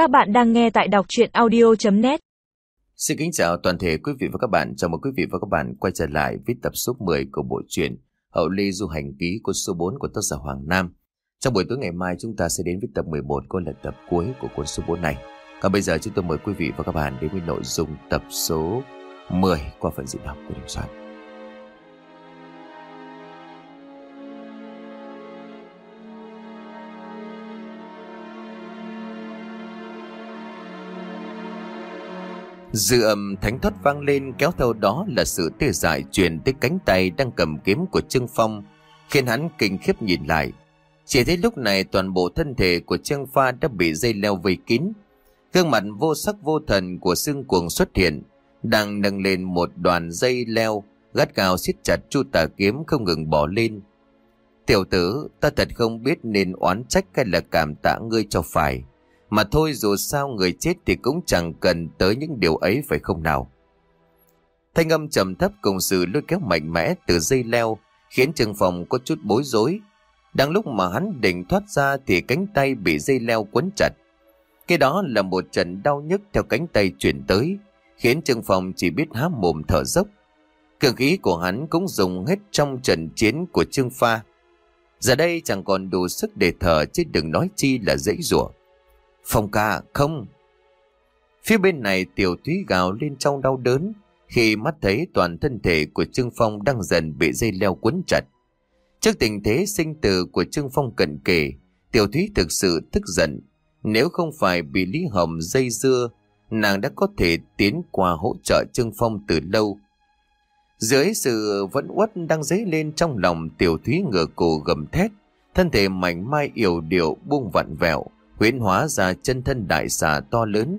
Các bạn đang nghe tại đọc chuyện audio.net Xin kính chào toàn thể quý vị và các bạn. Chào mừng quý vị và các bạn quay trở lại với tập số 10 của bộ truyện Hậu Ly Du Hành Ký của số 4 của tác giả Hoàng Nam. Trong buổi tối ngày mai, chúng ta sẽ đến với tập 11 của là tập cuối của cuốn số 4 này. Còn bây giờ, chúng tôi mời quý vị và các bạn đến với nội dung tập số 10 qua phần diễn đọc của Đình Soạn. Dư âm thánh thoát vang lên kéo theo đó là sự tê dại truyền tới cánh tay đang cầm kiếm của Trương Phong, khiến hắn kinh khiếp nhìn lại. Chỉ thấy lúc này toàn bộ thân thể của Trương Pha đã bị dây leo vây kín. Gương mặt vô sắc vô thần của xương cuồng xuất hiện, đang nâng lên một đoàn dây leo, gắt gao siết chặt chu tà kiếm không ngừng bỏ lên. Tiểu tử, ta thật không biết nên oán trách hay là cảm tạ ngươi cho phải. Mà thôi dù sao người chết thì cũng chẳng cần tới những điều ấy phải không nào. Thanh âm trầm thấp cùng sự lôi kéo mạnh mẽ từ dây leo khiến trường phòng có chút bối rối. Đang lúc mà hắn định thoát ra thì cánh tay bị dây leo quấn chặt. Cái đó là một trận đau nhức theo cánh tay chuyển tới, khiến Trương Phong chỉ biết há mồm thở dốc. Cường khí của hắn cũng dùng hết trong trận chiến của Trương Pha. Giờ đây chẳng còn đủ sức để thở chứ đừng nói chi là dễ dụa. Phong ca, không. Phía bên này tiểu thúy gào lên trong đau đớn khi mắt thấy toàn thân thể của Trương Phong đang dần bị dây leo quấn chặt. Trước tình thế sinh tử của Trương Phong cận kề, tiểu thúy thực sự tức giận. Nếu không phải bị Lý Hồng dây dưa, nàng đã có thể tiến qua hỗ trợ Trương Phong từ lâu. Dưới sự vẫn uất đang dấy lên trong lòng tiểu thúy ngửa cổ gầm thét, thân thể mảnh mai yểu điệu buông vặn vẹo, huyễn hóa ra chân thân đại xà to lớn.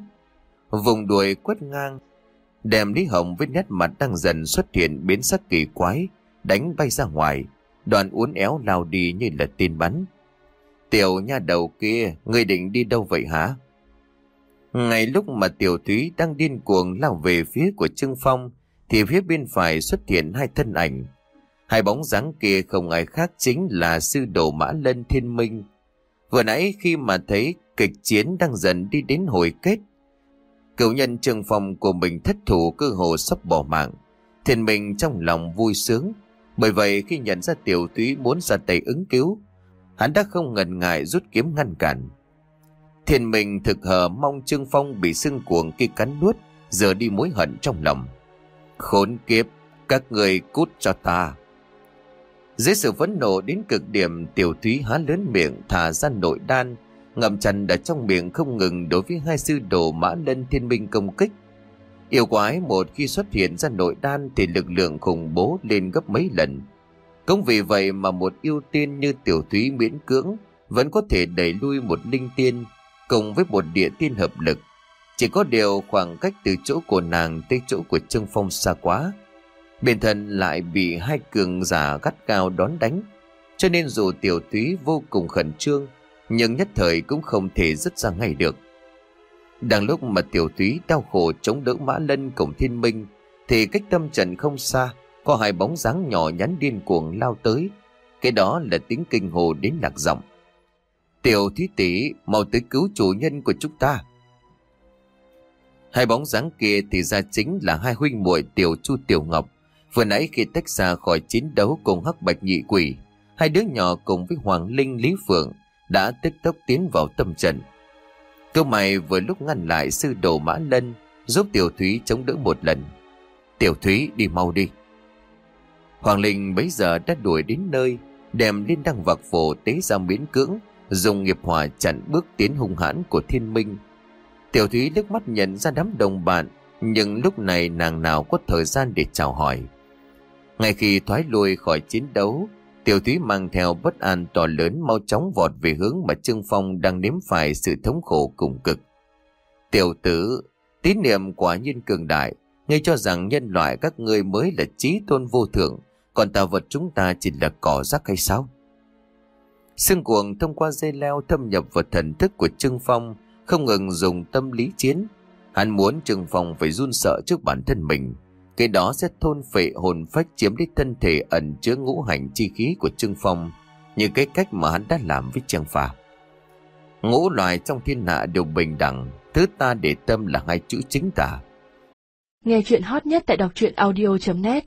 Vùng đuôi quét ngang, đem Lý Hồng với nét mặt đang dần xuất hiện biến sắc kỳ quái, đánh bay ra ngoài, đoàn uốn éo lao đi như là tin bắn. Tiểu nha đầu kia, người định đi đâu vậy hả? Ngay lúc mà Tiểu Thúy đang điên cuồng lao về phía của Trương Phong, thì phía bên phải xuất hiện hai thân ảnh. Hai bóng dáng kia không ai khác chính là sư đồ Mã Lân Thiên Minh Vừa nãy khi mà thấy kịch chiến đang dần đi đến hồi kết, cựu nhân trường phòng của mình thất thủ cơ hồ sắp bỏ mạng. Thiên mình trong lòng vui sướng, bởi vậy khi nhận ra tiểu túy muốn ra tay ứng cứu, hắn đã không ngần ngại rút kiếm ngăn cản. Thiên mình thực hờ mong Trương Phong bị sưng cuồng kia cắn nuốt, giờ đi mối hận trong lòng. Khốn kiếp, các người cút cho ta. Dưới sự phẫn nộ đến cực điểm, tiểu thúy há lớn miệng thả ra nội đan, ngậm chăn đã trong miệng không ngừng đối với hai sư đồ mã lân thiên minh công kích. Yêu quái một khi xuất hiện ra nội đan thì lực lượng khủng bố lên gấp mấy lần. Cũng vì vậy mà một yêu tiên như tiểu thúy miễn cưỡng vẫn có thể đẩy lui một linh tiên cùng với một địa tiên hợp lực. Chỉ có điều khoảng cách từ chỗ của nàng tới chỗ của Trương Phong xa quá. Bên thân lại bị hai cường giả gắt cao đón đánh. Cho nên dù tiểu túy vô cùng khẩn trương, nhưng nhất thời cũng không thể dứt ra ngay được. Đang lúc mà tiểu túy đau khổ chống đỡ mã lân cổng thiên minh, thì cách tâm trần không xa, có hai bóng dáng nhỏ nhắn điên cuồng lao tới. Cái đó là tiếng kinh hồ đến lạc giọng. Tiểu thí tỷ mau tới cứu chủ nhân của chúng ta. Hai bóng dáng kia thì ra chính là hai huynh muội tiểu chu tiểu ngọc Vừa nãy khi tách ra khỏi chiến đấu cùng hắc bạch nhị quỷ, hai đứa nhỏ cùng với Hoàng Linh Lý Phượng đã tức tốc tiến vào tâm trận. Cơ mày vừa lúc ngăn lại sư đồ Mã Lân, giúp Tiểu Thúy chống đỡ một lần. Tiểu Thúy đi mau đi. Hoàng Linh bấy giờ đã đuổi đến nơi, đem lên đăng vạc phổ tế ra miễn cưỡng, dùng nghiệp hòa chặn bước tiến hung hãn của thiên minh. Tiểu Thúy nước mắt nhận ra đám đồng bạn, nhưng lúc này nàng nào có thời gian để chào hỏi. Ngay khi thoái lui khỏi chiến đấu, Tiểu Thúy mang theo bất an to lớn mau chóng vọt về hướng mà Trương Phong đang nếm phải sự thống khổ cùng cực. Tiểu tử, tín niệm quả nhiên cường đại, ngươi cho rằng nhân loại các ngươi mới là trí tôn vô thượng, còn tà vật chúng ta chỉ là cỏ rác hay sao? Sương cuồng thông qua dây leo thâm nhập vào thần thức của Trương Phong, không ngừng dùng tâm lý chiến. Hắn muốn Trương Phong phải run sợ trước bản thân mình, cái đó sẽ thôn phệ hồn phách chiếm lấy thân thể ẩn chứa ngũ hành chi khí của Trương Phong như cái cách mà hắn đã làm với Trang Phà. Ngũ loài trong thiên hạ đều bình đẳng, thứ ta để tâm là hai chữ chính tả. Nghe chuyện hot nhất tại đọc truyện audio.net